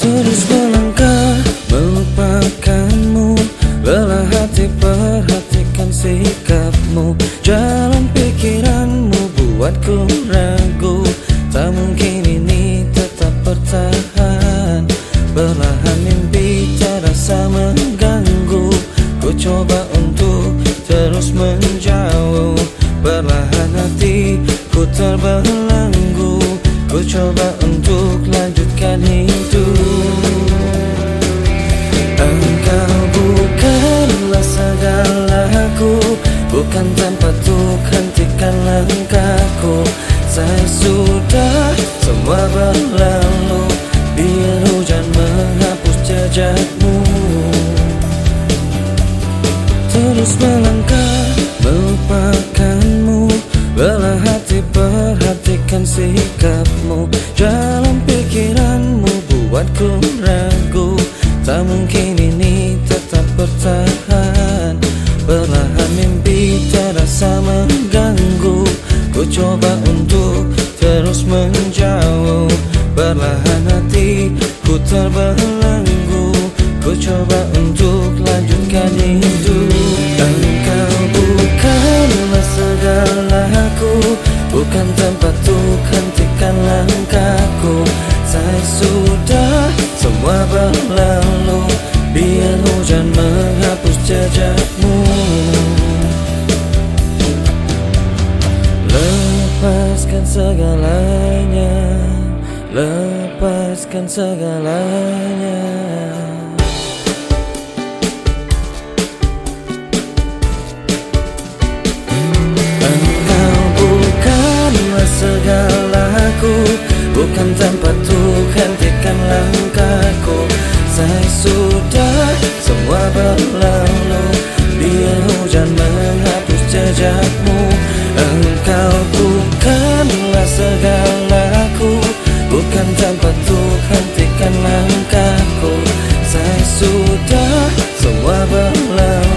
Terus melangkah melupakanmu. Lelah hati perhatikan sikapmu. Jalan pikiranmu buatku ragu. Tak mungkin ini tetap bertahan. Perlahan mimpi terasa mengganggu. Ku coba untuk terus menjauh. Perlahan hati ku terbelenggu. Ku coba untuk lanjutkan hidup Bukan tempat untuk hentikan langkahku. Saya sudah semua berlalu. Biar hujan menghapus jejakmu. Terus melangkah melupakanmu. Lelah hati perhatikan sikapmu. Jalan pikiranmu buatku ragu. Tak mungkin ini tetap bertahan Coba untuk terus menjauh. Perlahan hati ku terbelenggu. Ku coba untuk lanjutkan hidup Engkau bukanlah segalaku. Bukan tempat untuk hentikan langkahku. Saya sudah semua berlalu Biar hujan menghapus jejakmu Lepaskan segalanya. Lepaskan segalanya. Engkau bukanlah segalaku. Bukan tempat Tuhan hentikan langkahku. Saya sudah semua berlalu. Biar hujan menghapus jejakmu. langkahku. Sesudah semua berlalu.